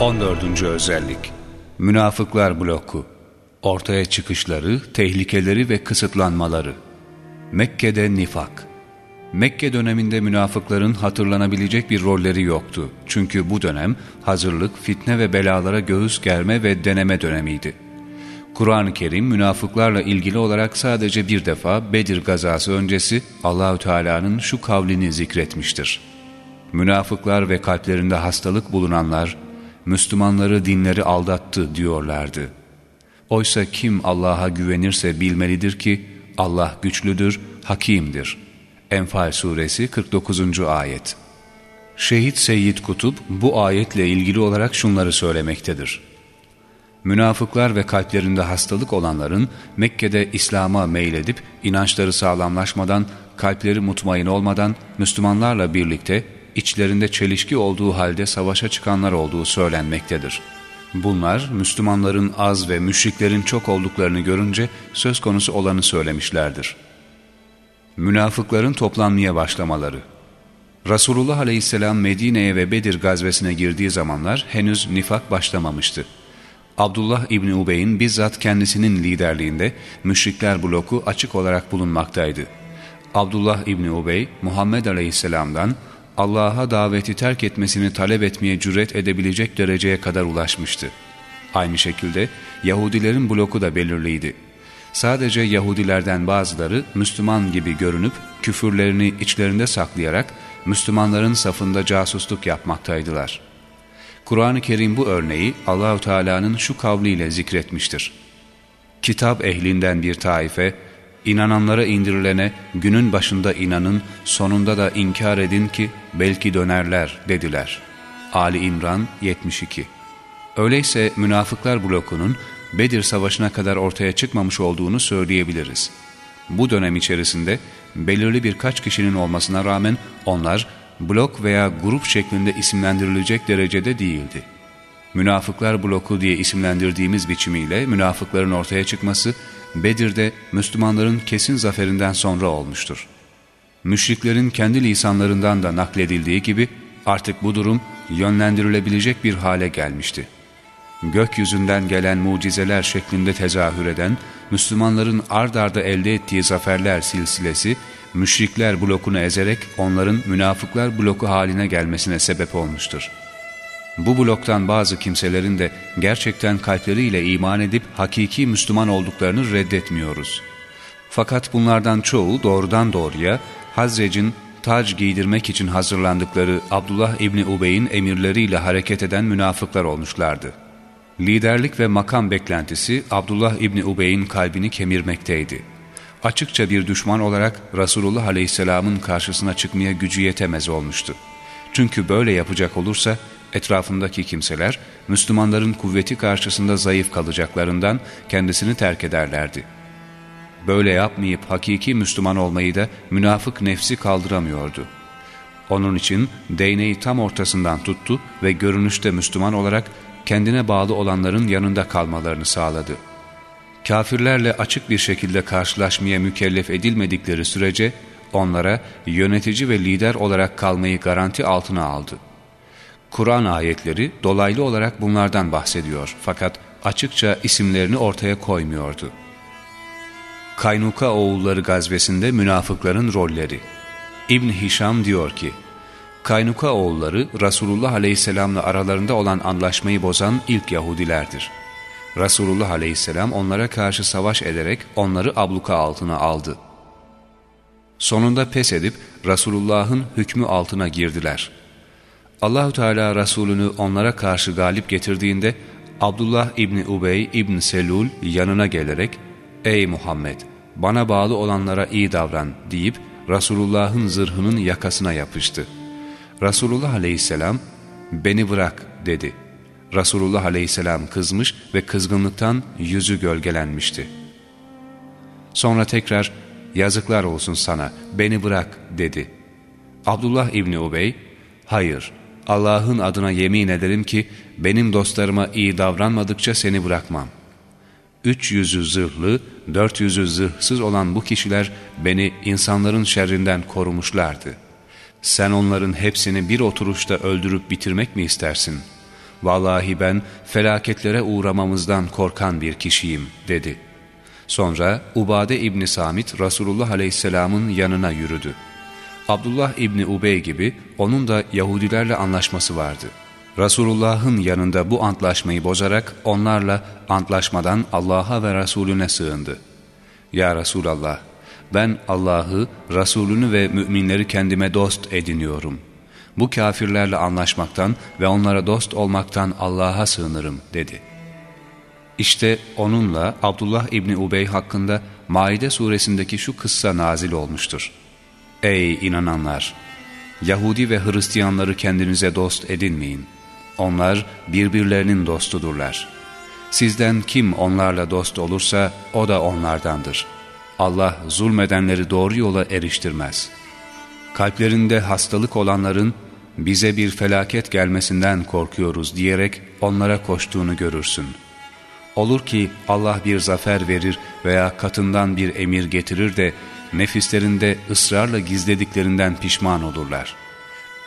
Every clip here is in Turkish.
14. özellik Münafıklar bloku Ortaya çıkışları, tehlikeleri ve kısıtlanmaları Mekke'de nifak Mekke döneminde münafıkların hatırlanabilecek bir rolleri yoktu. Çünkü bu dönem hazırlık, fitne ve belalara göğüs germe ve deneme dönemiydi. Kur'an-ı Kerim münafıklarla ilgili olarak sadece bir defa Bedir gazası öncesi Allahü Teala'nın şu kavlini zikretmiştir. Münafıklar ve kalplerinde hastalık bulunanlar Müslümanları dinleri aldattı diyorlardı. Oysa kim Allah'a güvenirse bilmelidir ki Allah güçlüdür, hakimdir. Enfal suresi 49. ayet Şehit Seyyid Kutup bu ayetle ilgili olarak şunları söylemektedir. Münafıklar ve kalplerinde hastalık olanların Mekke'de İslam'a meyledip inançları sağlamlaşmadan, kalpleri mutmain olmadan Müslümanlarla birlikte içlerinde çelişki olduğu halde savaşa çıkanlar olduğu söylenmektedir. Bunlar Müslümanların az ve müşriklerin çok olduklarını görünce söz konusu olanı söylemişlerdir. Münafıkların toplanmaya başlamaları Resulullah Aleyhisselam Medine'ye ve Bedir gazvesine girdiği zamanlar henüz nifak başlamamıştı. Abdullah İbni Ubey'in bizzat kendisinin liderliğinde müşrikler bloku açık olarak bulunmaktaydı. Abdullah İbni Ubey, Muhammed Aleyhisselam'dan Allah'a daveti terk etmesini talep etmeye cüret edebilecek dereceye kadar ulaşmıştı. Aynı şekilde Yahudilerin bloku da belirliydi. Sadece Yahudilerden bazıları Müslüman gibi görünüp küfürlerini içlerinde saklayarak Müslümanların safında casusluk yapmaktaydılar. Kur'an-ı Kerim bu örneği Allahu Teala'nın şu kavliyle zikretmiştir. Kitap ehlinden bir taife, İnananlara indirilene günün başında inanın, sonunda da inkar edin ki belki dönerler dediler. Ali İmran 72 Öyleyse münafıklar blokunun Bedir Savaşı'na kadar ortaya çıkmamış olduğunu söyleyebiliriz. Bu dönem içerisinde belirli birkaç kişinin olmasına rağmen onlar blok veya grup şeklinde isimlendirilecek derecede değildi. Münafıklar bloku diye isimlendirdiğimiz biçimiyle münafıkların ortaya çıkması Bedir'de Müslümanların kesin zaferinden sonra olmuştur. Müşriklerin kendi lisanlarından da nakledildiği gibi artık bu durum yönlendirilebilecek bir hale gelmişti. Gökyüzünden gelen mucizeler şeklinde tezahür eden, Müslümanların ard arda elde ettiği zaferler silsilesi, müşrikler blokunu ezerek onların münafıklar bloku haline gelmesine sebep olmuştur. Bu bloktan bazı kimselerin de gerçekten kalpleriyle iman edip hakiki Müslüman olduklarını reddetmiyoruz. Fakat bunlardan çoğu doğrudan doğruya Hazrec'in tac giydirmek için hazırlandıkları Abdullah İbni Ubey'in emirleriyle hareket eden münafıklar olmuşlardı. Liderlik ve makam beklentisi Abdullah İbni Ubey'in kalbini kemirmekteydi. Açıkça bir düşman olarak Resulullah Aleyhisselam'ın karşısına çıkmaya gücü yetemez olmuştu. Çünkü böyle yapacak olursa Etrafındaki kimseler Müslümanların kuvveti karşısında zayıf kalacaklarından kendisini terk ederlerdi. Böyle yapmayıp hakiki Müslüman olmayı da münafık nefsi kaldıramıyordu. Onun için değneği tam ortasından tuttu ve görünüşte Müslüman olarak kendine bağlı olanların yanında kalmalarını sağladı. Kafirlerle açık bir şekilde karşılaşmaya mükellef edilmedikleri sürece onlara yönetici ve lider olarak kalmayı garanti altına aldı. Kur'an ayetleri dolaylı olarak bunlardan bahsediyor fakat açıkça isimlerini ortaya koymuyordu. Kaynuka oğulları gazvesinde münafıkların rolleri İbn Hişam diyor ki, Kaynuka oğulları Resulullah Aleyhisselam'la aralarında olan anlaşmayı bozan ilk Yahudilerdir. Resulullah Aleyhisselam onlara karşı savaş ederek onları abluka altına aldı. Sonunda pes edip Resulullah'ın hükmü altına girdiler. Allahu Teala Resulünü onlara karşı galip getirdiğinde Abdullah İbni Ubey İbn Selul yanına gelerek ''Ey Muhammed bana bağlı olanlara iyi davran'' deyip Resulullah'ın zırhının yakasına yapıştı. Resulullah Aleyhisselam ''Beni bırak'' dedi. Resulullah Aleyhisselam kızmış ve kızgınlıktan yüzü gölgelenmişti. Sonra tekrar ''Yazıklar olsun sana, beni bırak'' dedi. Abdullah İbni Ubey ''Hayır, Allah'ın adına yemin ederim ki benim dostlarıma iyi davranmadıkça seni bırakmam. Üç yüzü zırhlı, dört yüzü zırhsız olan bu kişiler beni insanların şerrinden korumuşlardı. sen onların hepsini bir oturuşta öldürüp bitirmek mi istersin? Vallahi ben felaketlere uğramamızdan korkan bir kişiyim dedi. Sonra Ubade İbni Samit Resulullah Aleyhisselam'ın yanına yürüdü. Abdullah İbni Ubey gibi onun da Yahudilerle anlaşması vardı. Resulullah'ın yanında bu antlaşmayı bozarak onlarla antlaşmadan Allah'a ve Resulüne sığındı. Ya Resulallah ben Allah'ı, Resulünü ve müminleri kendime dost ediniyorum. Bu kafirlerle anlaşmaktan ve onlara dost olmaktan Allah'a sığınırım dedi. İşte onunla Abdullah İbni Ubey hakkında Maide suresindeki şu kıssa nazil olmuştur. Ey inananlar! Yahudi ve Hristiyanları kendinize dost edinmeyin. Onlar birbirlerinin dostudurlar. Sizden kim onlarla dost olursa o da onlardandır.'' Allah zulmedenleri doğru yola eriştirmez. Kalplerinde hastalık olanların bize bir felaket gelmesinden korkuyoruz diyerek onlara koştuğunu görürsün. Olur ki Allah bir zafer verir veya katından bir emir getirir de nefislerinde ısrarla gizlediklerinden pişman olurlar.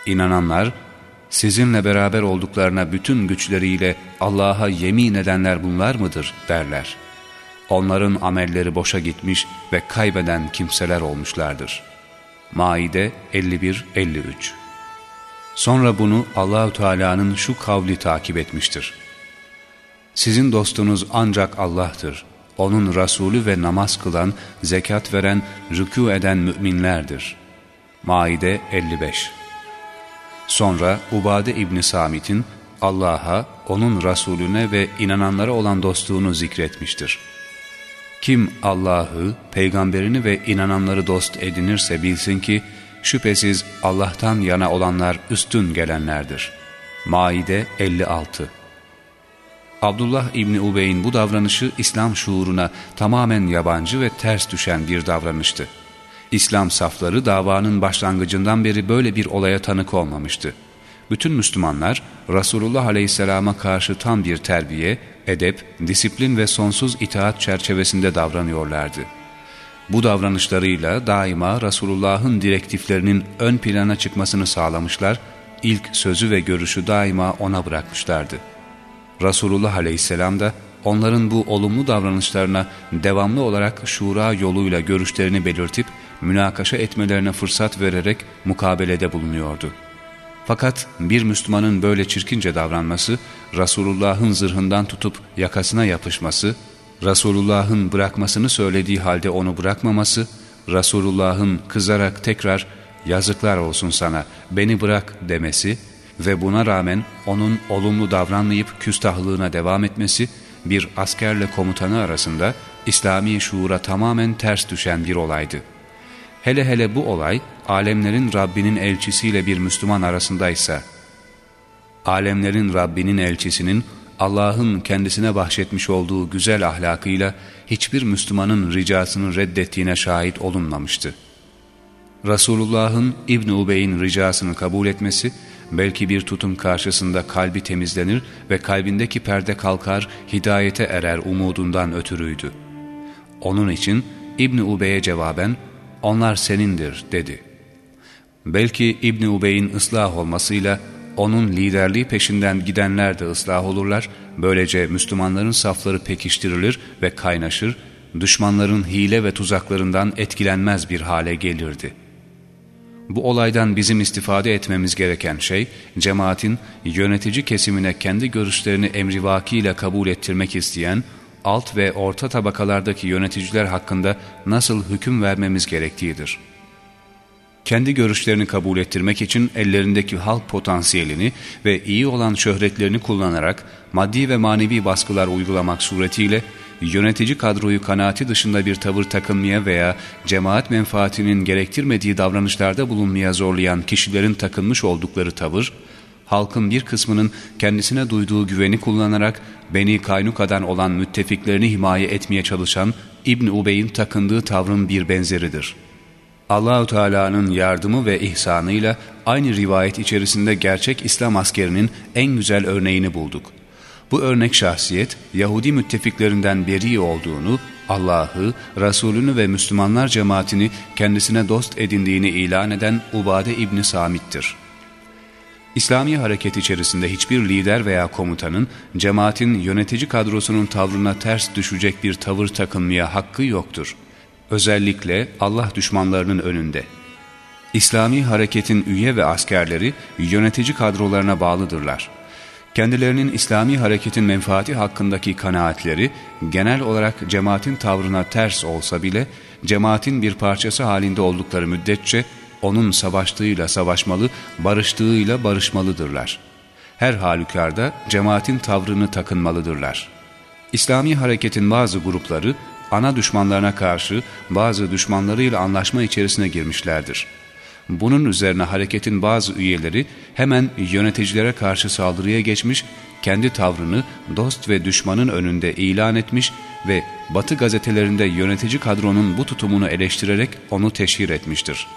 İnananlar sizinle beraber olduklarına bütün güçleriyle Allah'a yemin edenler bunlar mıdır derler.'' onların amelleri boşa gitmiş ve kaybeden kimseler olmuşlardır. Maide 51-53 Sonra bunu Allahü Teala'nın şu kavli takip etmiştir. Sizin dostunuz ancak Allah'tır. Onun Resulü ve namaz kılan, zekat veren, rükû eden müminlerdir. Maide 55 Sonra Ubade İbni Samit'in Allah'a, onun Resulüne ve inananlara olan dostluğunu zikretmiştir. Kim Allah'ı, peygamberini ve inananları dost edinirse bilsin ki şüphesiz Allah'tan yana olanlar üstün gelenlerdir. Maide 56 Abdullah İbni Ubey'in bu davranışı İslam şuuruna tamamen yabancı ve ters düşen bir davranıştı. İslam safları davanın başlangıcından beri böyle bir olaya tanık olmamıştı. Bütün Müslümanlar Resulullah Aleyhisselam'a karşı tam bir terbiye, edep, disiplin ve sonsuz itaat çerçevesinde davranıyorlardı. Bu davranışlarıyla daima Resulullah'ın direktiflerinin ön plana çıkmasını sağlamışlar, ilk sözü ve görüşü daima ona bırakmışlardı. Resulullah Aleyhisselam da onların bu olumlu davranışlarına devamlı olarak şura yoluyla görüşlerini belirtip münakaşa etmelerine fırsat vererek mukabelede bulunuyordu. Fakat bir Müslümanın böyle çirkince davranması, Resulullah'ın zırhından tutup yakasına yapışması, Resulullah'ın bırakmasını söylediği halde onu bırakmaması, Resulullah'ın kızarak tekrar yazıklar olsun sana beni bırak demesi ve buna rağmen onun olumlu davranmayıp küstahlığına devam etmesi bir askerle komutanı arasında İslami şuura tamamen ters düşen bir olaydı. Hele hele bu olay alemlerin Rabbinin elçisiyle bir Müslüman arasındaysa, alemlerin Rabbinin elçisinin Allah'ın kendisine bahşetmiş olduğu güzel ahlakıyla hiçbir Müslümanın ricasını reddettiğine şahit olunmamıştı. Resulullah'ın İbn Ubey'in ricasını kabul etmesi, belki bir tutum karşısında kalbi temizlenir ve kalbindeki perde kalkar, hidayete erer umudundan ötürüydü. Onun için İbn Ubey'e cevaben, onlar senindir dedi. Belki İbni Ubey'in ıslah olmasıyla onun liderliği peşinden gidenler de ıslah olurlar, böylece Müslümanların safları pekiştirilir ve kaynaşır, düşmanların hile ve tuzaklarından etkilenmez bir hale gelirdi. Bu olaydan bizim istifade etmemiz gereken şey, cemaatin yönetici kesimine kendi görüşlerini emrivakiyle kabul ettirmek isteyen, alt ve orta tabakalardaki yöneticiler hakkında nasıl hüküm vermemiz gerektiğidir. Kendi görüşlerini kabul ettirmek için ellerindeki halk potansiyelini ve iyi olan şöhretlerini kullanarak maddi ve manevi baskılar uygulamak suretiyle yönetici kadroyu kanaati dışında bir tavır takınmaya veya cemaat menfaatinin gerektirmediği davranışlarda bulunmaya zorlayan kişilerin takınmış oldukları tavır, halkın bir kısmının kendisine duyduğu güveni kullanarak Beni Kaynuka'dan olan müttefiklerini himaye etmeye çalışan İbn Ubey'in takındığı tavrın bir benzeridir. Allahu Teala'nın yardımı ve ihsanıyla aynı rivayet içerisinde gerçek İslam askerinin en güzel örneğini bulduk. Bu örnek şahsiyet Yahudi müttefiklerinden beri olduğunu, Allah'ı, Resulünü ve Müslümanlar cemaatini kendisine dost edindiğini ilan eden Ubade İbni Samit'tir. İslami hareket içerisinde hiçbir lider veya komutanın cemaatin yönetici kadrosunun tavrına ters düşecek bir tavır takınmaya hakkı yoktur. Özellikle Allah düşmanlarının önünde. İslami hareketin üye ve askerleri yönetici kadrolarına bağlıdırlar. Kendilerinin İslami hareketin menfaati hakkındaki kanaatleri genel olarak cemaatin tavrına ters olsa bile cemaatin bir parçası halinde oldukları müddetçe onun savaştığıyla savaşmalı, barıştığıyla barışmalıdırlar. Her halükarda cemaatin tavrını takınmalıdırlar. İslami hareketin bazı grupları ana düşmanlarına karşı bazı düşmanlarıyla anlaşma içerisine girmişlerdir. Bunun üzerine hareketin bazı üyeleri hemen yöneticilere karşı saldırıya geçmiş, kendi tavrını dost ve düşmanın önünde ilan etmiş ve Batı gazetelerinde yönetici kadronun bu tutumunu eleştirerek onu teşhir etmiştir.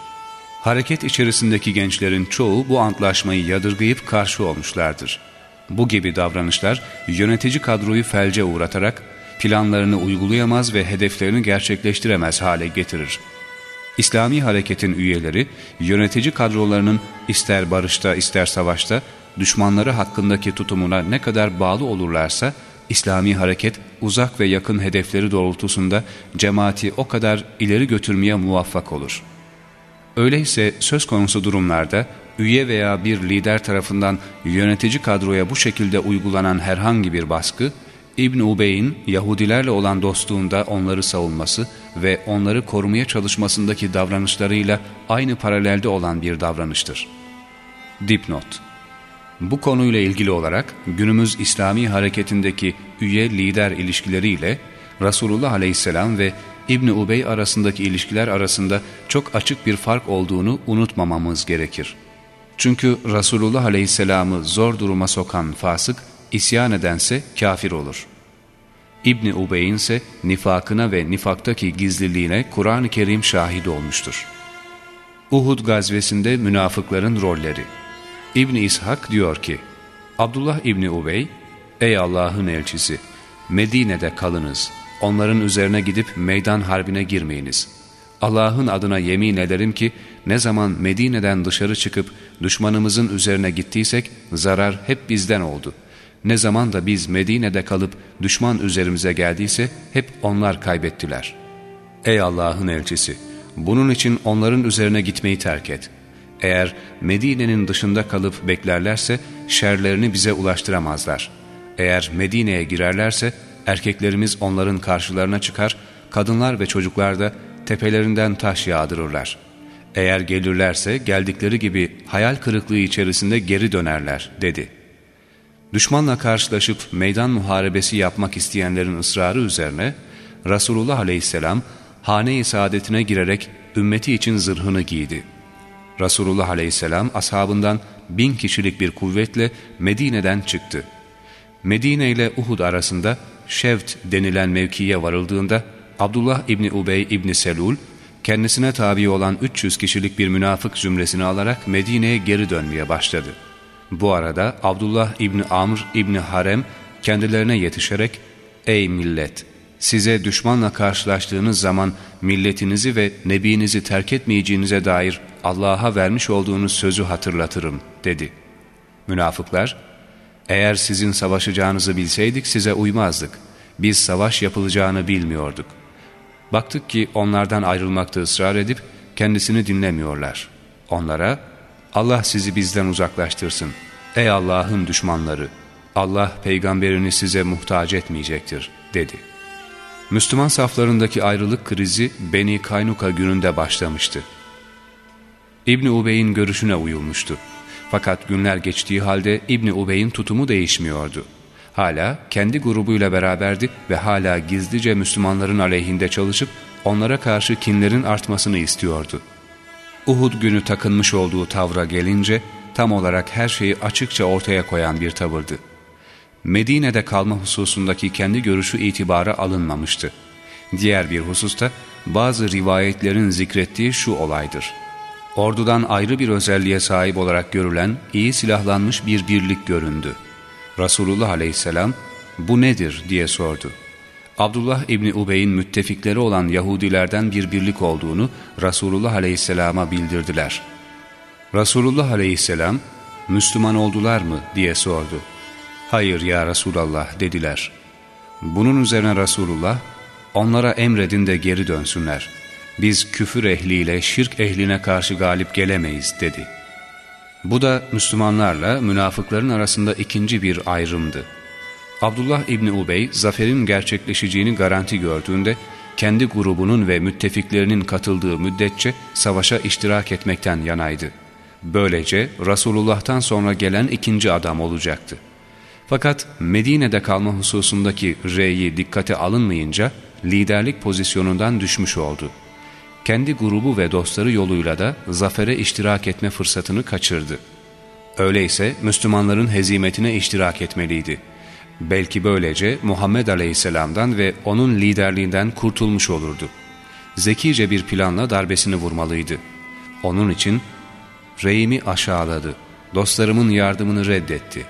Hareket içerisindeki gençlerin çoğu bu antlaşmayı yadırgayıp karşı olmuşlardır. Bu gibi davranışlar yönetici kadroyu felce uğratarak planlarını uygulayamaz ve hedeflerini gerçekleştiremez hale getirir. İslami hareketin üyeleri yönetici kadrolarının ister barışta ister savaşta düşmanları hakkındaki tutumuna ne kadar bağlı olurlarsa İslami hareket uzak ve yakın hedefleri doğrultusunda cemaati o kadar ileri götürmeye muvaffak olur.'' Öyleyse söz konusu durumlarda üye veya bir lider tarafından yönetici kadroya bu şekilde uygulanan herhangi bir baskı, İbn Ubey'in Yahudilerle olan dostluğunda onları savunması ve onları korumaya çalışmasındaki davranışlarıyla aynı paralelde olan bir davranıştır. Dipnot Bu konuyla ilgili olarak günümüz İslami hareketindeki üye-lider ilişkileriyle Resulullah Aleyhisselam ve İbni Ubey arasındaki ilişkiler arasında çok açık bir fark olduğunu unutmamamız gerekir. Çünkü Resulullah Aleyhisselam'ı zor duruma sokan fasık, isyan edense kafir olur. İbni Ubey'in ise nifakına ve nifaktaki gizliliğine Kur'an-ı Kerim şahit olmuştur. Uhud gazvesinde münafıkların rolleri İbni İshak diyor ki, Abdullah İbni Ubey, Ey Allah'ın elçisi, Medine'de kalınız.'' onların üzerine gidip meydan harbine girmeyiniz. Allah'ın adına yemin ederim ki ne zaman Medine'den dışarı çıkıp düşmanımızın üzerine gittiysek zarar hep bizden oldu. Ne zaman da biz Medine'de kalıp düşman üzerimize geldiyse hep onlar kaybettiler. Ey Allah'ın elçisi! Bunun için onların üzerine gitmeyi terk et. Eğer Medine'nin dışında kalıp beklerlerse şerlerini bize ulaştıramazlar. Eğer Medine'ye girerlerse Erkeklerimiz onların karşılarına çıkar, kadınlar ve çocuklar da tepelerinden taş yağdırırlar. Eğer gelirlerse geldikleri gibi hayal kırıklığı içerisinde geri dönerler dedi. Düşmanla karşılaşıp meydan muharebesi yapmak isteyenlerin ısrarı üzerine Resulullah aleyhisselam hane-i saadetine girerek ümmeti için zırhını giydi. Resulullah aleyhisselam ashabından bin kişilik bir kuvvetle Medine'den çıktı. Medine ile Uhud arasında Şevt denilen mevkiye varıldığında Abdullah İbni Ubey İbni Selul kendisine tabi olan 300 kişilik bir münafık zümresini alarak Medine'ye geri dönmeye başladı. Bu arada Abdullah İbni Amr İbni Harem kendilerine yetişerek ''Ey millet! Size düşmanla karşılaştığınız zaman milletinizi ve nebinizi terk etmeyeceğinize dair Allah'a vermiş olduğunuz sözü hatırlatırım.'' dedi. Münafıklar eğer sizin savaşacağınızı bilseydik size uymazdık. Biz savaş yapılacağını bilmiyorduk. Baktık ki onlardan ayrılmakta ısrar edip kendisini dinlemiyorlar. Onlara Allah sizi bizden uzaklaştırsın. Ey Allah'ın düşmanları! Allah peygamberini size muhtaç etmeyecektir dedi. Müslüman saflarındaki ayrılık krizi Beni Kaynuka gününde başlamıştı. İbni Ubey'in görüşüne uyulmuştu. Fakat günler geçtiği halde İbni Ubey'in tutumu değişmiyordu. Hala kendi grubuyla beraberdi ve hala gizlice Müslümanların aleyhinde çalışıp onlara karşı kinlerin artmasını istiyordu. Uhud günü takınmış olduğu tavra gelince tam olarak her şeyi açıkça ortaya koyan bir tavırdı. Medine'de kalma hususundaki kendi görüşü itibara alınmamıştı. Diğer bir hususta bazı rivayetlerin zikrettiği şu olaydır. Ordudan ayrı bir özelliğe sahip olarak görülen iyi silahlanmış bir birlik göründü. Resulullah aleyhisselam bu nedir diye sordu. Abdullah İbni Ubey'in müttefikleri olan Yahudilerden bir birlik olduğunu Resulullah Aleyhisselam'a bildirdiler. Resulullah Aleyhisselam, Müslüman oldular mı diye sordu. Hayır ya Resulallah dediler. Bunun üzerine Resulullah, onlara emredin de geri dönsünler. Biz küfür ehliyle şirk ehline karşı galip gelemeyiz dedi. Bu da Müslümanlarla münafıkların arasında ikinci bir ayrımdı. Abdullah İbni Ubey, zaferin gerçekleşeceğini garanti gördüğünde, kendi grubunun ve müttefiklerinin katıldığı müddetçe savaşa iştirak etmekten yanaydı. Böylece Resulullah'tan sonra gelen ikinci adam olacaktı. Fakat Medine'de kalma hususundaki reyi dikkate alınmayınca liderlik pozisyonundan düşmüş oldu. Kendi grubu ve dostları yoluyla da zafere iştirak etme fırsatını kaçırdı. Öyleyse Müslümanların hezimetine iştirak etmeliydi. Belki böylece Muhammed Aleyhisselam'dan ve onun liderliğinden kurtulmuş olurdu. Zekice bir planla darbesini vurmalıydı. Onun için reyimi aşağıladı, dostlarımın yardımını reddetti.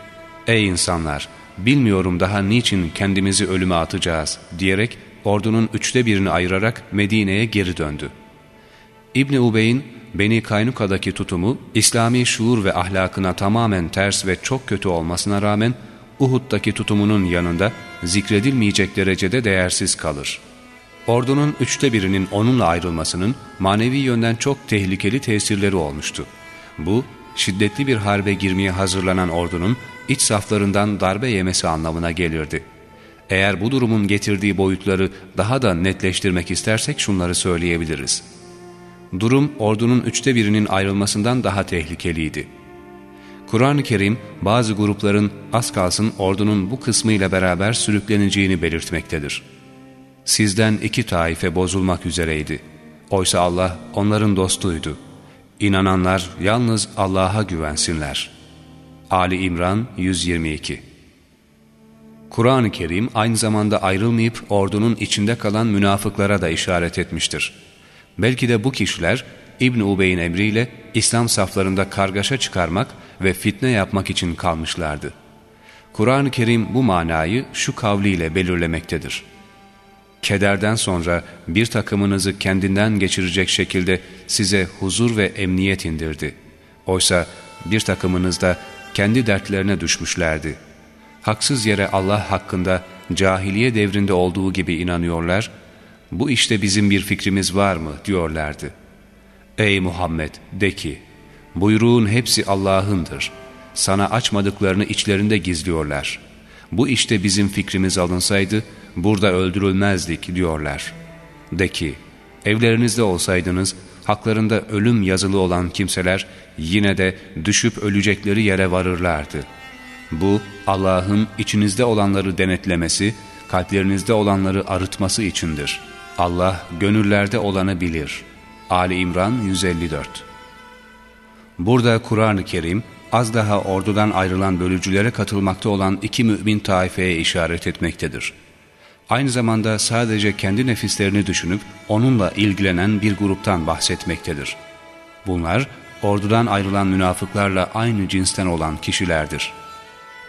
Ey insanlar! Bilmiyorum daha niçin kendimizi ölüme atacağız diyerek ordunun üçte birini ayırarak Medine'ye geri döndü. İbni Ubey'in Beni Kaynuka'daki tutumu İslami şuur ve ahlakına tamamen ters ve çok kötü olmasına rağmen Uhud'daki tutumunun yanında zikredilmeyecek derecede değersiz kalır. Ordunun üçte birinin onunla ayrılmasının manevi yönden çok tehlikeli tesirleri olmuştu. Bu, şiddetli bir harbe girmeye hazırlanan ordunun iç saflarından darbe yemesi anlamına gelirdi. Eğer bu durumun getirdiği boyutları daha da netleştirmek istersek şunları söyleyebiliriz. Durum ordunun üçte birinin ayrılmasından daha tehlikeliydi. Kur'an-ı Kerim bazı grupların az kalsın ordunun bu kısmıyla beraber sürükleneceğini belirtmektedir. Sizden iki taife bozulmak üzereydi. Oysa Allah onların dostuydu. İnananlar yalnız Allah'a güvensinler. Ali İmran 122 Kur'an-ı Kerim aynı zamanda ayrılmayıp ordunun içinde kalan münafıklara da işaret etmiştir. Belki de bu kişiler İbn Ubey'in emriyle İslam saflarında kargaşa çıkarmak ve fitne yapmak için kalmışlardı. Kur'an-ı Kerim bu manayı şu kavliyle belirlemektedir. Kederden sonra bir takımınızı kendinden geçirecek şekilde size huzur ve emniyet indirdi. Oysa bir takımınız da kendi dertlerine düşmüşlerdi. Haksız yere Allah hakkında cahiliye devrinde olduğu gibi inanıyorlar, bu işte bizim bir fikrimiz var mı diyorlardı. Ey Muhammed de ki, buyruğun hepsi Allah'ındır. Sana açmadıklarını içlerinde gizliyorlar. Bu işte bizim fikrimiz alınsaydı, burada öldürülmezdik diyorlar. De ki, evlerinizde olsaydınız, haklarında ölüm yazılı olan kimseler yine de düşüp ölecekleri yere varırlardı. Bu Allah'ın içinizde olanları denetlemesi, kalplerinizde olanları arıtması içindir. Allah gönüllerde olanı bilir. Ali İmran 154 Burada Kur'an-ı Kerim az daha ordudan ayrılan bölücülere katılmakta olan iki mümin taifeye işaret etmektedir aynı zamanda sadece kendi nefislerini düşünüp onunla ilgilenen bir gruptan bahsetmektedir. Bunlar ordudan ayrılan münafıklarla aynı cinsten olan kişilerdir.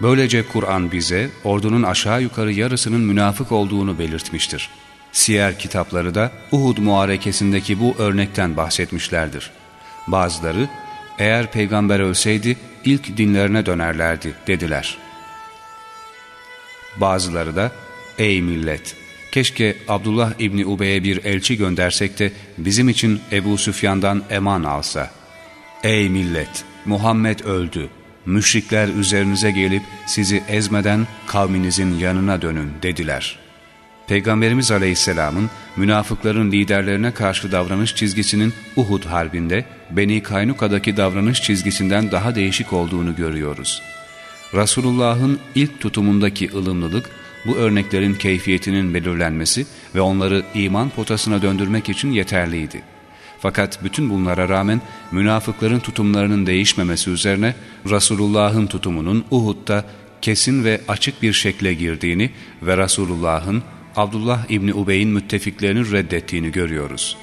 Böylece Kur'an bize ordunun aşağı yukarı yarısının münafık olduğunu belirtmiştir. Siyer kitapları da Uhud muharekesindeki bu örnekten bahsetmişlerdir. Bazıları eğer peygamber ölseydi ilk dinlerine dönerlerdi dediler. Bazıları da Ey millet! Keşke Abdullah İbni Ubey'e bir elçi göndersek de bizim için Ebu Süfyan'dan eman alsa. Ey millet! Muhammed öldü. Müşrikler üzerinize gelip sizi ezmeden kavminizin yanına dönün dediler. Peygamberimiz Aleyhisselam'ın münafıkların liderlerine karşı davranış çizgisinin Uhud Harbi'nde Beni Kaynuka'daki davranış çizgisinden daha değişik olduğunu görüyoruz. Resulullah'ın ilk tutumundaki ılımlılık bu örneklerin keyfiyetinin belirlenmesi ve onları iman potasına döndürmek için yeterliydi. Fakat bütün bunlara rağmen münafıkların tutumlarının değişmemesi üzerine Resulullah'ın tutumunun Uhud'da kesin ve açık bir şekle girdiğini ve Resulullah'ın Abdullah İbni Ubey'in müttefiklerini reddettiğini görüyoruz.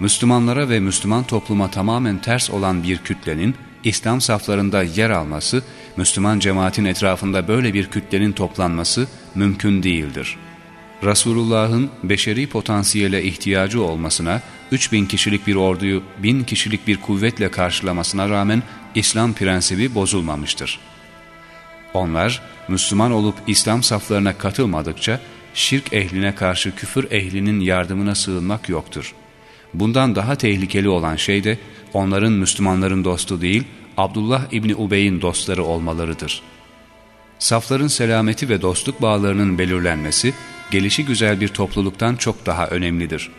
Müslümanlara ve Müslüman topluma tamamen ters olan bir kütlenin İslam saflarında yer alması, Müslüman cemaatin etrafında böyle bir kütlenin toplanması mümkün değildir. Resulullah'ın beşeri potansiyele ihtiyacı olmasına, 3000 kişilik bir orduyu 1000 kişilik bir kuvvetle karşılamasına rağmen İslam prensibi bozulmamıştır. Onlar, Müslüman olup İslam saflarına katılmadıkça, şirk ehline karşı küfür ehlinin yardımına sığınmak yoktur. Bundan daha tehlikeli olan şey de, onların Müslümanların dostu değil, Abdullah İbni Ubey'in dostları olmalarıdır. Safların selameti ve dostluk bağlarının belirlenmesi, gelişi güzel bir topluluktan çok daha önemlidir.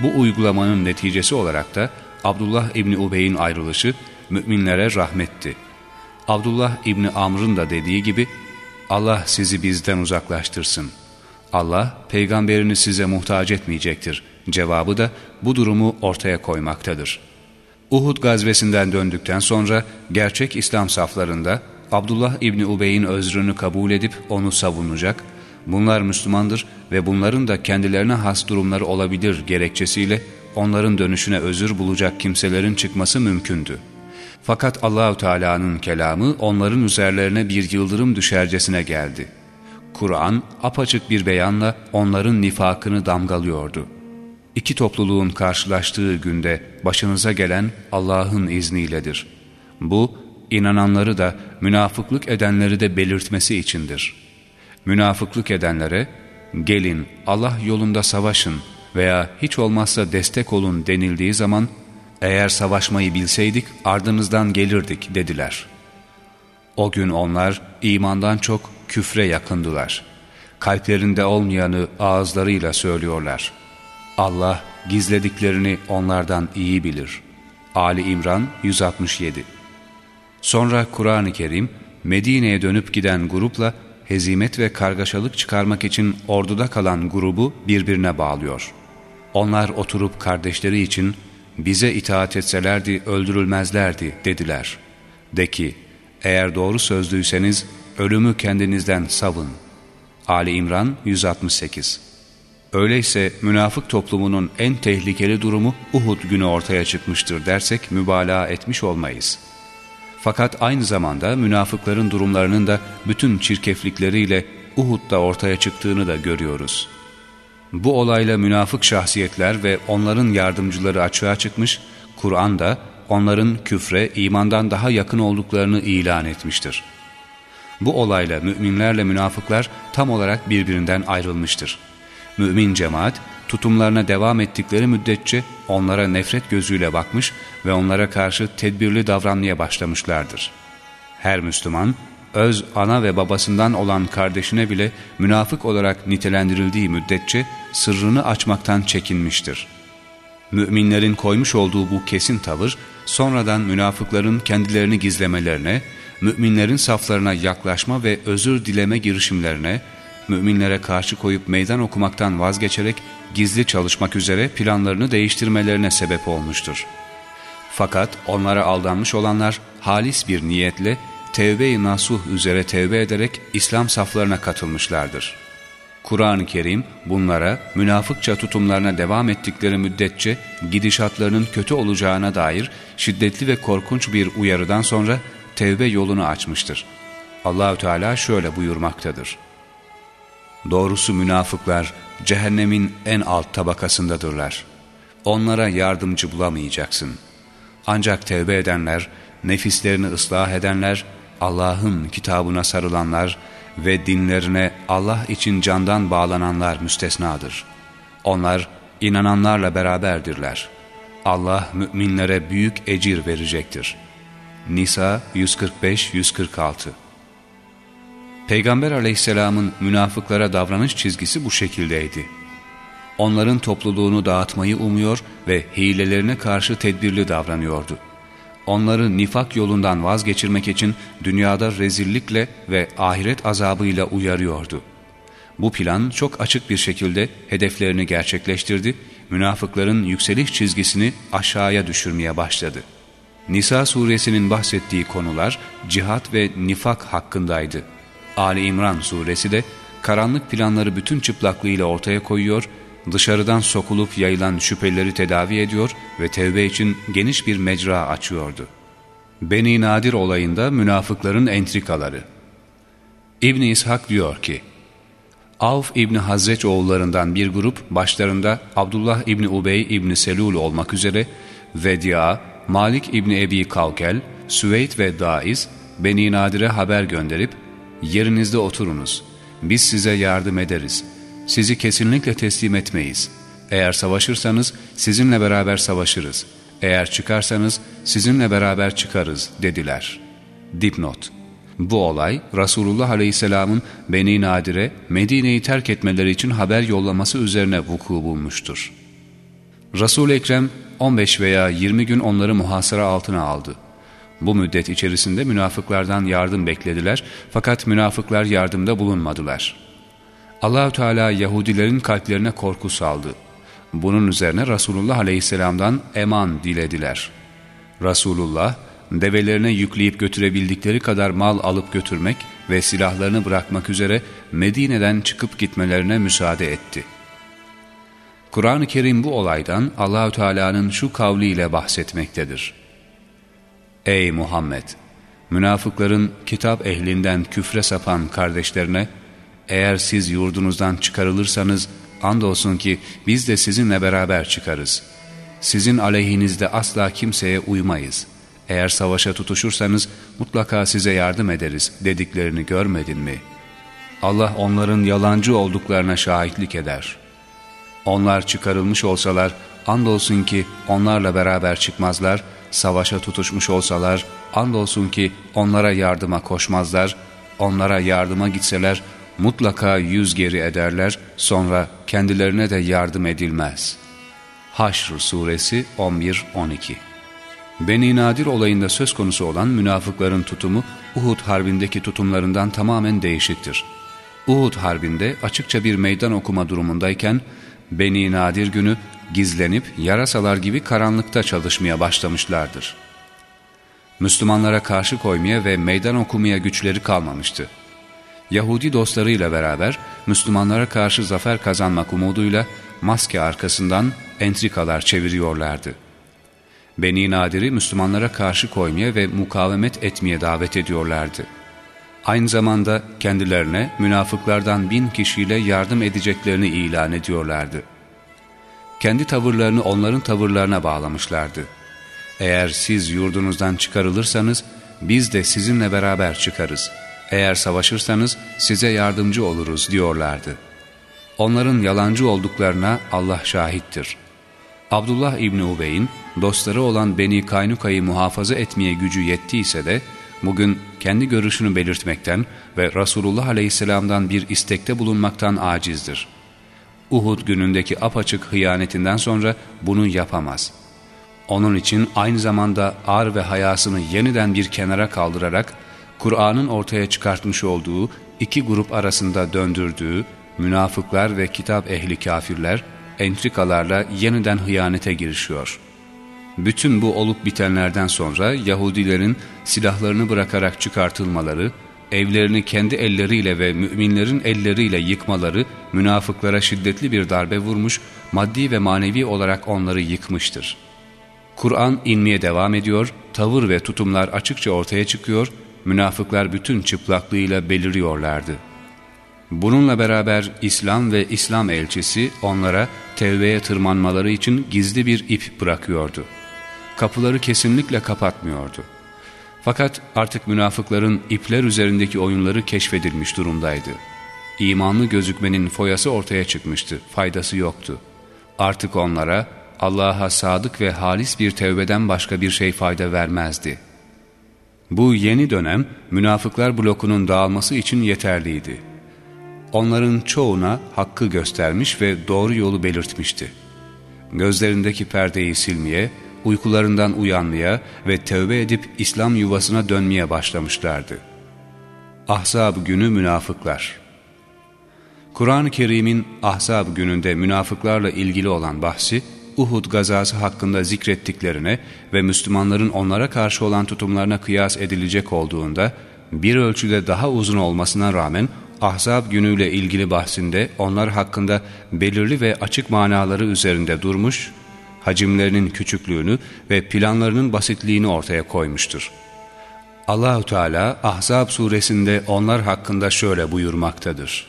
Bu uygulamanın neticesi olarak da Abdullah İbni Ubey'in ayrılışı müminlere rahmetti. Abdullah İbni Amr'ın da dediği gibi Allah sizi bizden uzaklaştırsın. Allah peygamberini size muhtaç etmeyecektir. Cevabı da bu durumu ortaya koymaktadır. Uhud gazvesinden döndükten sonra gerçek İslam saflarında Abdullah İbni Ubey'in özrünü kabul edip onu savunacak, bunlar Müslümandır ve bunların da kendilerine has durumları olabilir gerekçesiyle onların dönüşüne özür bulacak kimselerin çıkması mümkündü. Fakat Allahü Teala'nın kelamı onların üzerlerine bir yıldırım düşercesine geldi. Kur'an apaçık bir beyanla onların nifakını damgalıyordu. İki topluluğun karşılaştığı günde başınıza gelen Allah'ın izniyledir. Bu, inananları da münafıklık edenleri de belirtmesi içindir. Münafıklık edenlere, gelin Allah yolunda savaşın veya hiç olmazsa destek olun denildiği zaman, eğer savaşmayı bilseydik ardınızdan gelirdik dediler. O gün onlar imandan çok küfre yakındılar. Kalplerinde olmayanı ağızlarıyla söylüyorlar. Allah gizlediklerini onlardan iyi bilir. Ali İmran 167 Sonra Kur'an-ı Kerim Medine'ye dönüp giden grupla hezimet ve kargaşalık çıkarmak için orduda kalan grubu birbirine bağlıyor. Onlar oturup kardeşleri için bize itaat etselerdi öldürülmezlerdi dediler. De ki eğer doğru sözlüyseniz ölümü kendinizden savun. Ali İmran 168 Öyleyse münafık toplumunun en tehlikeli durumu Uhud günü ortaya çıkmıştır dersek mübalağa etmiş olmayız.'' Fakat aynı zamanda münafıkların durumlarının da bütün çirkeflikleriyle Uhud'da ortaya çıktığını da görüyoruz. Bu olayla münafık şahsiyetler ve onların yardımcıları açığa çıkmış, Kur'an da onların küfre, imandan daha yakın olduklarını ilan etmiştir. Bu olayla müminlerle münafıklar tam olarak birbirinden ayrılmıştır. Mümin cemaat, tutumlarına devam ettikleri müddetçe onlara nefret gözüyle bakmış ve onlara karşı tedbirli davranmaya başlamışlardır. Her Müslüman, öz ana ve babasından olan kardeşine bile münafık olarak nitelendirildiği müddetçe sırrını açmaktan çekinmiştir. Müminlerin koymuş olduğu bu kesin tavır, sonradan münafıkların kendilerini gizlemelerine, müminlerin saflarına yaklaşma ve özür dileme girişimlerine, müminlere karşı koyup meydan okumaktan vazgeçerek gizli çalışmak üzere planlarını değiştirmelerine sebep olmuştur. Fakat onlara aldanmış olanlar halis bir niyetle tevbe-i nasuh üzere tevbe ederek İslam saflarına katılmışlardır. Kur'an-ı Kerim bunlara münafıkça tutumlarına devam ettikleri müddetçe gidişatlarının kötü olacağına dair şiddetli ve korkunç bir uyarıdan sonra tevbe yolunu açmıştır. Allahü Teala şöyle buyurmaktadır. Doğrusu münafıklar cehennemin en alt tabakasındadırlar. Onlara yardımcı bulamayacaksın. Ancak tevbe edenler, nefislerini ıslah edenler, Allah'ın kitabına sarılanlar ve dinlerine Allah için candan bağlananlar müstesnadır. Onlar inananlarla beraberdirler. Allah müminlere büyük ecir verecektir. Nisa 145-146 Peygamber aleyhisselamın münafıklara davranış çizgisi bu şekildeydi. Onların topluluğunu dağıtmayı umuyor ve hilelerine karşı tedbirli davranıyordu. Onları nifak yolundan vazgeçirmek için dünyada rezillikle ve ahiret azabıyla uyarıyordu. Bu plan çok açık bir şekilde hedeflerini gerçekleştirdi, münafıkların yükseliş çizgisini aşağıya düşürmeye başladı. Nisa suresinin bahsettiği konular cihat ve nifak hakkındaydı. Ali İmran suresi de karanlık planları bütün çıplaklığıyla ortaya koyuyor, dışarıdan sokulup yayılan şüpheleri tedavi ediyor ve tevbe için geniş bir mecra açıyordu. Beni Nadir olayında münafıkların entrikaları İbn İshak diyor ki, Avf İbni Hazreç oğullarından bir grup başlarında Abdullah İbni Ubey İbni Selul olmak üzere Vedia, Malik İbni Ebi Kavkel, Süveyd ve Daiz Beni Nadir'e haber gönderip yerinizde oturunuz, biz size yardım ederiz, sizi kesinlikle teslim etmeyiz. Eğer savaşırsanız sizinle beraber savaşırız, eğer çıkarsanız sizinle beraber çıkarız dediler. Dipnot bu olay Resulullah Aleyhisselam'ın Beni Nadir'e Medine'yi terk etmeleri için haber yollaması üzerine vuku bulmuştur. Resul-i Ekrem 15 veya 20 gün onları muhasara altına aldı. Bu müddet içerisinde münafıklardan yardım beklediler fakat münafıklar yardımda bulunmadılar. Allahü Teala Yahudilerin kalplerine korku saldı. Bunun üzerine Resulullah Aleyhisselam'dan eman dilediler. Resulullah develerine yükleyip götürebildikleri kadar mal alıp götürmek ve silahlarını bırakmak üzere Medine'den çıkıp gitmelerine müsaade etti. Kur'an-ı Kerim bu olaydan Allahü Teala'nın şu kavliyle bahsetmektedir. Ey Muhammed! Münafıkların kitap ehlinden küfre sapan kardeşlerine, eğer siz yurdunuzdan çıkarılırsanız, andolsun ki biz de sizinle beraber çıkarız. Sizin aleyhinizde asla kimseye uymayız. Eğer savaşa tutuşursanız mutlaka size yardım ederiz dediklerini görmedin mi? Allah onların yalancı olduklarına şahitlik eder. Onlar çıkarılmış olsalar, andolsun ki onlarla beraber çıkmazlar, savaşa tutuşmuş olsalar, andolsun ki onlara yardıma koşmazlar, onlara yardıma gitseler, mutlaka yüz geri ederler, sonra kendilerine de yardım edilmez. Haşr Suresi 11-12 Beni Nadir olayında söz konusu olan münafıkların tutumu Uhud Harbi'ndeki tutumlarından tamamen değişiktir. Uhud Harbi'nde açıkça bir meydan okuma durumundayken Beni Nadir günü gizlenip yarasalar gibi karanlıkta çalışmaya başlamışlardır. Müslümanlara karşı koymaya ve meydan okumaya güçleri kalmamıştı. Yahudi dostlarıyla beraber Müslümanlara karşı zafer kazanmak umuduyla maske arkasından entrikalar çeviriyorlardı. Beni Nadir'i Müslümanlara karşı koymaya ve mukavemet etmeye davet ediyorlardı. Aynı zamanda kendilerine münafıklardan bin kişiyle yardım edeceklerini ilan ediyorlardı. Kendi tavırlarını onların tavırlarına bağlamışlardı. Eğer siz yurdunuzdan çıkarılırsanız biz de sizinle beraber çıkarız. Eğer savaşırsanız size yardımcı oluruz diyorlardı. Onların yalancı olduklarına Allah şahittir. Abdullah İbni Ubey'in dostları olan Beni Kaynuka'yı muhafaza etmeye gücü yettiyse de bugün kendi görüşünü belirtmekten ve Resulullah Aleyhisselam'dan bir istekte bulunmaktan acizdir. Uhud günündeki apaçık hıyanetinden sonra bunu yapamaz. Onun için aynı zamanda ar ve hayasını yeniden bir kenara kaldırarak Kur'an'ın ortaya çıkartmış olduğu iki grup arasında döndürdüğü münafıklar ve kitap ehli kafirler entrikalarla yeniden hıyanete girişiyor. Bütün bu olup bitenlerden sonra Yahudilerin silahlarını bırakarak çıkartılmaları, evlerini kendi elleriyle ve müminlerin elleriyle yıkmaları münafıklara şiddetli bir darbe vurmuş, maddi ve manevi olarak onları yıkmıştır. Kur'an inmeye devam ediyor, tavır ve tutumlar açıkça ortaya çıkıyor, münafıklar bütün çıplaklığıyla beliriyorlardı. Bununla beraber İslam ve İslam elçisi onlara tevbeye tırmanmaları için gizli bir ip bırakıyordu. Kapıları kesinlikle kapatmıyordu. Fakat artık münafıkların ipler üzerindeki oyunları keşfedilmiş durumdaydı. İmanlı gözükmenin foyası ortaya çıkmıştı, faydası yoktu. Artık onlara Allah'a sadık ve halis bir tevbeden başka bir şey fayda vermezdi. Bu yeni dönem münafıklar blokunun dağılması için yeterliydi. Onların çoğuna hakkı göstermiş ve doğru yolu belirtmişti. Gözlerindeki perdeyi silmeye, uykularından uyanmaya ve tövbe edip İslam yuvasına dönmeye başlamışlardı. Ahzab günü münafıklar Kur'an-ı Kerim'in Ahzab gününde münafıklarla ilgili olan bahsi, Uhud gazası hakkında zikrettiklerine ve Müslümanların onlara karşı olan tutumlarına kıyas edilecek olduğunda, bir ölçüde daha uzun olmasına rağmen Ahzab günüyle ilgili bahsinde onlar hakkında belirli ve açık manaları üzerinde durmuş hacimlerinin küçüklüğünü ve planlarının basitliğini ortaya koymuştur. Allahu Teala Ahzab suresinde onlar hakkında şöyle buyurmaktadır.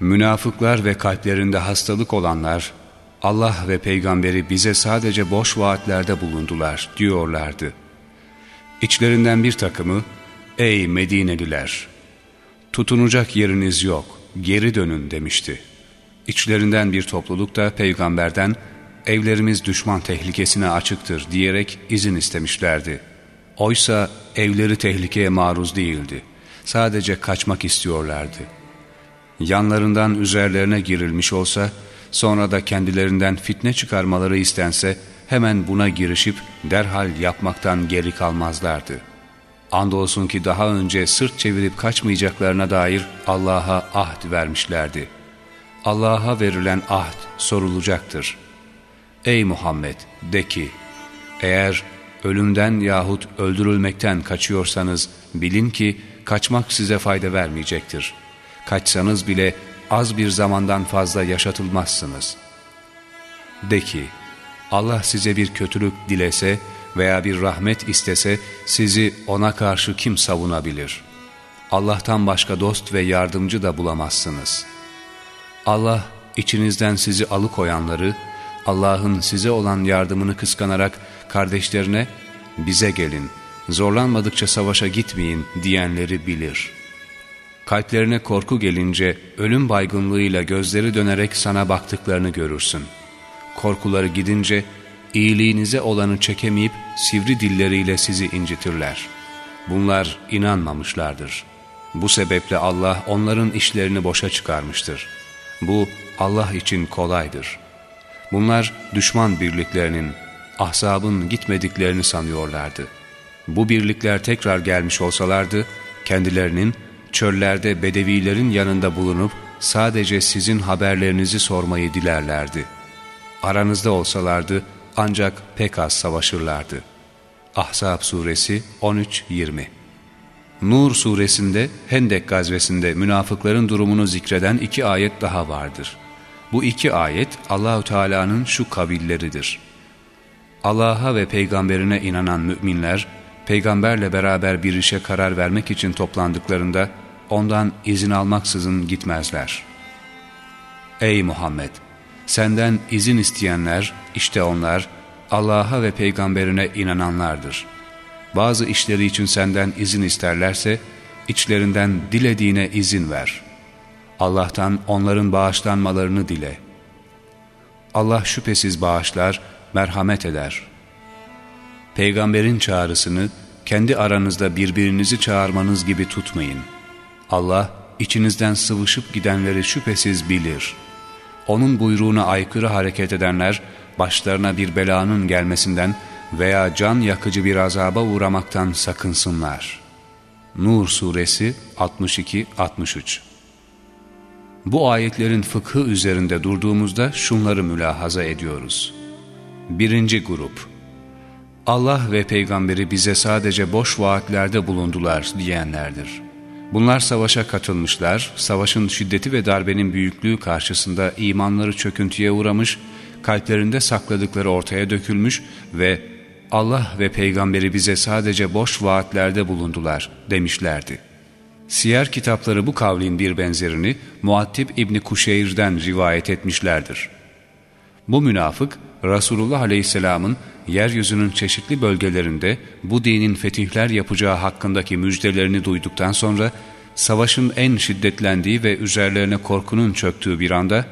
Münafıklar ve kalplerinde hastalık olanlar, Allah ve peygamberi bize sadece boş vaatlerde bulundular diyorlardı. İçlerinden bir takımı, ''Ey Medineliler, tutunacak yeriniz yok, geri dönün.'' demişti. İçlerinden bir topluluk da peygamberden, ''Evlerimiz düşman tehlikesine açıktır.'' diyerek izin istemişlerdi. Oysa evleri tehlikeye maruz değildi. Sadece kaçmak istiyorlardı. Yanlarından üzerlerine girilmiş olsa, sonra da kendilerinden fitne çıkarmaları istense, hemen buna girişip derhal yapmaktan geri kalmazlardı. Andolsun ki daha önce sırt çevirip kaçmayacaklarına dair Allah'a ahd vermişlerdi. Allah'a verilen ahd sorulacaktır. Ey Muhammed de ki, eğer ölümden yahut öldürülmekten kaçıyorsanız bilin ki kaçmak size fayda vermeyecektir. Kaçsanız bile az bir zamandan fazla yaşatılmazsınız. De ki, Allah size bir kötülük dilese veya bir rahmet istese sizi ona karşı kim savunabilir? Allah'tan başka dost ve yardımcı da bulamazsınız. Allah içinizden sizi alıkoyanları, Allah'ın size olan yardımını kıskanarak kardeşlerine bize gelin, zorlanmadıkça savaşa gitmeyin diyenleri bilir. Kalplerine korku gelince ölüm baygınlığıyla gözleri dönerek sana baktıklarını görürsün. Korkuları gidince iyiliğinize olanı çekemeyip sivri dilleriyle sizi incitirler. Bunlar inanmamışlardır. Bu sebeple Allah onların işlerini boşa çıkarmıştır. Bu Allah için kolaydır. Bunlar düşman birliklerinin, ahzabın gitmediklerini sanıyorlardı. Bu birlikler tekrar gelmiş olsalardı, kendilerinin çöllerde bedevilerin yanında bulunup sadece sizin haberlerinizi sormayı dilerlerdi. Aranızda olsalardı ancak pek az savaşırlardı. Ahzab suresi 13-20 Nur suresinde Hendek gazvesinde münafıkların durumunu zikreden iki ayet daha vardır. Bu iki ayet Allahü Teala'nın şu kabilleridir. Allah'a ve peygamberine inanan müminler, peygamberle beraber bir işe karar vermek için toplandıklarında ondan izin almaksızın gitmezler. Ey Muhammed! Senden izin isteyenler, işte onlar, Allah'a ve peygamberine inananlardır. Bazı işleri için senden izin isterlerse, içlerinden dilediğine izin ver. Allah'tan onların bağışlanmalarını dile. Allah şüphesiz bağışlar, merhamet eder. Peygamberin çağrısını kendi aranızda birbirinizi çağırmanız gibi tutmayın. Allah içinizden sıvışıp gidenleri şüphesiz bilir. Onun buyruğuna aykırı hareket edenler başlarına bir belanın gelmesinden veya can yakıcı bir azaba uğramaktan sakınsınlar. Nur Suresi 62-63 Bu ayetlerin fıkhı üzerinde durduğumuzda şunları mülahaza ediyoruz. Birinci grup Allah ve peygamberi bize sadece boş vaatlerde bulundular diyenlerdir. Bunlar savaşa katılmışlar, savaşın şiddeti ve darbenin büyüklüğü karşısında imanları çöküntüye uğramış, kalplerinde sakladıkları ortaya dökülmüş ve Allah ve peygamberi bize sadece boş vaatlerde bulundular demişlerdi. Siyer kitapları bu kavlin bir benzerini Muattib İbni Kuşeyr'den rivayet etmişlerdir. Bu münafık Resulullah Aleyhisselam'ın yeryüzünün çeşitli bölgelerinde bu dinin fetihler yapacağı hakkındaki müjdelerini duyduktan sonra savaşın en şiddetlendiği ve üzerlerine korkunun çöktüğü bir anda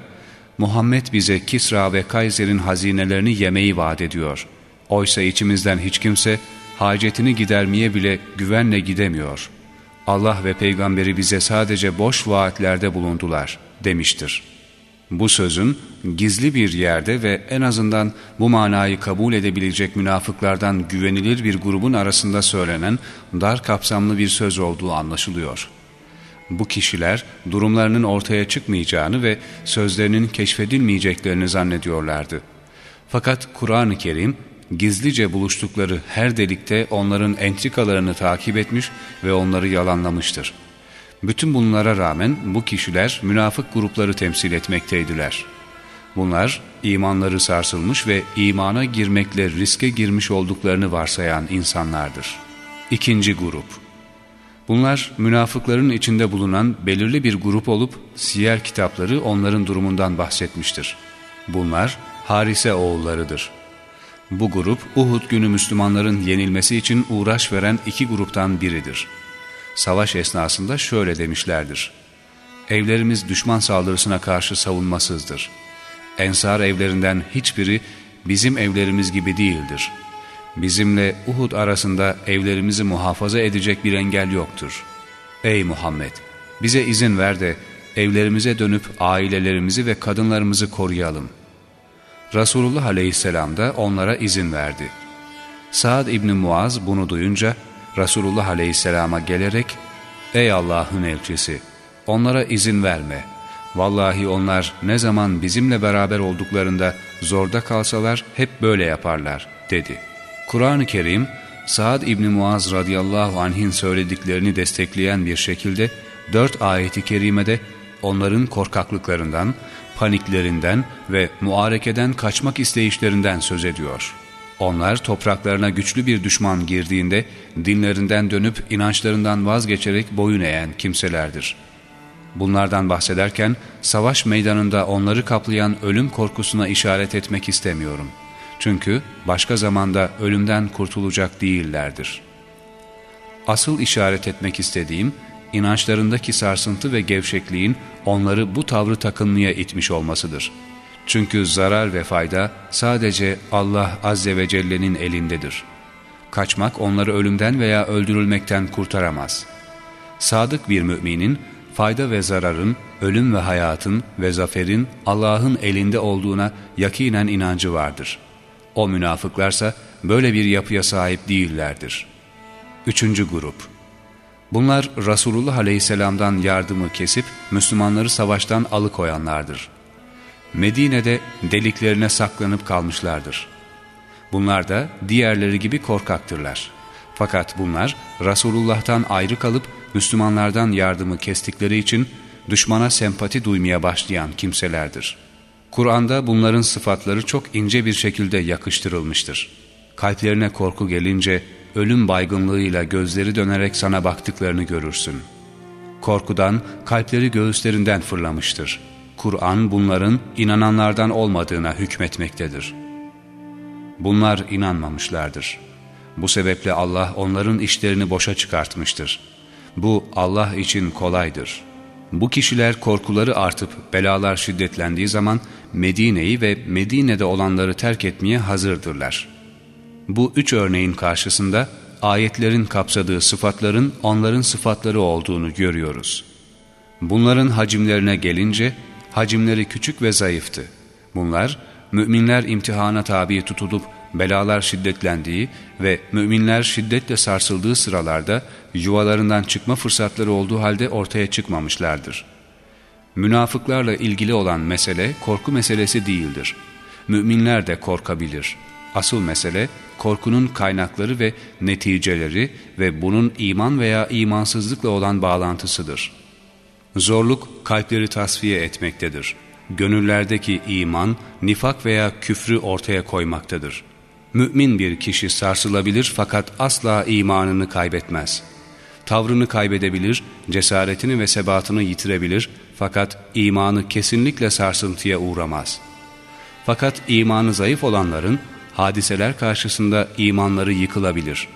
Muhammed bize Kisra ve Kayser'in hazinelerini yemeyi vaat ediyor. Oysa içimizden hiç kimse hacetini gidermeye bile güvenle gidemiyor. Allah ve peygamberi bize sadece boş vaatlerde bulundular demiştir.'' Bu sözün gizli bir yerde ve en azından bu manayı kabul edebilecek münafıklardan güvenilir bir grubun arasında söylenen dar kapsamlı bir söz olduğu anlaşılıyor. Bu kişiler durumlarının ortaya çıkmayacağını ve sözlerinin keşfedilmeyeceklerini zannediyorlardı. Fakat Kur'an-ı Kerim gizlice buluştukları her delikte onların entrikalarını takip etmiş ve onları yalanlamıştır. Bütün bunlara rağmen bu kişiler münafık grupları temsil etmekteydiler. Bunlar imanları sarsılmış ve imana girmekle riske girmiş olduklarını varsayan insanlardır. İkinci grup Bunlar münafıkların içinde bulunan belirli bir grup olup siyer kitapları onların durumundan bahsetmiştir. Bunlar Harise oğullarıdır. Bu grup Uhud günü Müslümanların yenilmesi için uğraş veren iki gruptan biridir. Savaş esnasında şöyle demişlerdir. Evlerimiz düşman saldırısına karşı savunmasızdır. Ensar evlerinden hiçbiri bizim evlerimiz gibi değildir. Bizimle Uhud arasında evlerimizi muhafaza edecek bir engel yoktur. Ey Muhammed! Bize izin ver de evlerimize dönüp ailelerimizi ve kadınlarımızı koruyalım. Resulullah aleyhisselam da onlara izin verdi. Saad İbni Muaz bunu duyunca Resulullah aleyhisselama gelerek ''Ey Allah'ın elçisi! Onlara izin verme. Vallahi onlar ne zaman bizimle beraber olduklarında zorda kalsalar hep böyle yaparlar.'' dedi. Kur'an-ı Kerim, Saad İbni Muaz radıyallahu anh'in söylediklerini destekleyen bir şekilde dört ayeti kerimede onların korkaklıklarından, paniklerinden ve muarekeden kaçmak isteyişlerinden söz ediyor. Onlar topraklarına güçlü bir düşman girdiğinde dinlerinden dönüp inançlarından vazgeçerek boyun eğen kimselerdir. Bunlardan bahsederken savaş meydanında onları kaplayan ölüm korkusuna işaret etmek istemiyorum. Çünkü başka zamanda ölümden kurtulacak değillerdir. Asıl işaret etmek istediğim, inançlarındaki sarsıntı ve gevşekliğin onları bu tavrı takınmaya itmiş olmasıdır. Çünkü zarar ve fayda sadece Allah Azze ve Celle'nin elindedir. Kaçmak onları ölümden veya öldürülmekten kurtaramaz. Sadık bir müminin fayda ve zararın, ölüm ve hayatın ve zaferin Allah'ın elinde olduğuna yakinen inancı vardır. O münafıklarsa böyle bir yapıya sahip değillerdir. Üçüncü grup Bunlar Resulullah Aleyhisselam'dan yardımı kesip Müslümanları savaştan alıkoyanlardır. Medine'de deliklerine saklanıp kalmışlardır. Bunlar da diğerleri gibi korkaktırlar. Fakat bunlar Resulullah'tan ayrı kalıp Müslümanlardan yardımı kestikleri için düşmana sempati duymaya başlayan kimselerdir. Kur'an'da bunların sıfatları çok ince bir şekilde yakıştırılmıştır. Kalplerine korku gelince ölüm baygınlığıyla gözleri dönerek sana baktıklarını görürsün. Korkudan kalpleri göğüslerinden fırlamıştır. Kur'an bunların inananlardan olmadığına hükmetmektedir. Bunlar inanmamışlardır. Bu sebeple Allah onların işlerini boşa çıkartmıştır. Bu Allah için kolaydır. Bu kişiler korkuları artıp belalar şiddetlendiği zaman Medine'yi ve Medine'de olanları terk etmeye hazırdırlar. Bu üç örneğin karşısında ayetlerin kapsadığı sıfatların onların sıfatları olduğunu görüyoruz. Bunların hacimlerine gelince hacimleri küçük ve zayıftı. Bunlar müminler imtihana tabi tutulup belalar şiddetlendiği ve müminler şiddetle sarsıldığı sıralarda yuvalarından çıkma fırsatları olduğu halde ortaya çıkmamışlardır. Münafıklarla ilgili olan mesele korku meselesi değildir. Müminler de korkabilir. Asıl mesele korkunun kaynakları ve neticeleri ve bunun iman veya imansızlıkla olan bağlantısıdır. Zorluk kalpleri tasfiye etmektedir. Gönüllerdeki iman, nifak veya küfrü ortaya koymaktadır. Mümin bir kişi sarsılabilir fakat asla imanını kaybetmez. Tavrını kaybedebilir, cesaretini ve sebatını yitirebilir fakat imanı kesinlikle sarsıntıya uğramaz. Fakat imanı zayıf olanların hadiseler karşısında imanları yıkılabilir.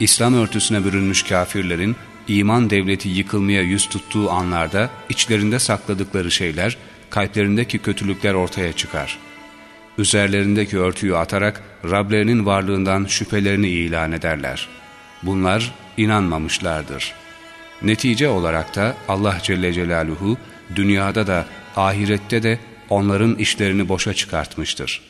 İslam örtüsüne bürünmüş kafirlerin iman devleti yıkılmaya yüz tuttuğu anlarda içlerinde sakladıkları şeyler, kalplerindeki kötülükler ortaya çıkar. Üzerlerindeki örtüyü atarak Rablerinin varlığından şüphelerini ilan ederler. Bunlar inanmamışlardır. Netice olarak da Allah Celle Celaluhu dünyada da ahirette de onların işlerini boşa çıkartmıştır.''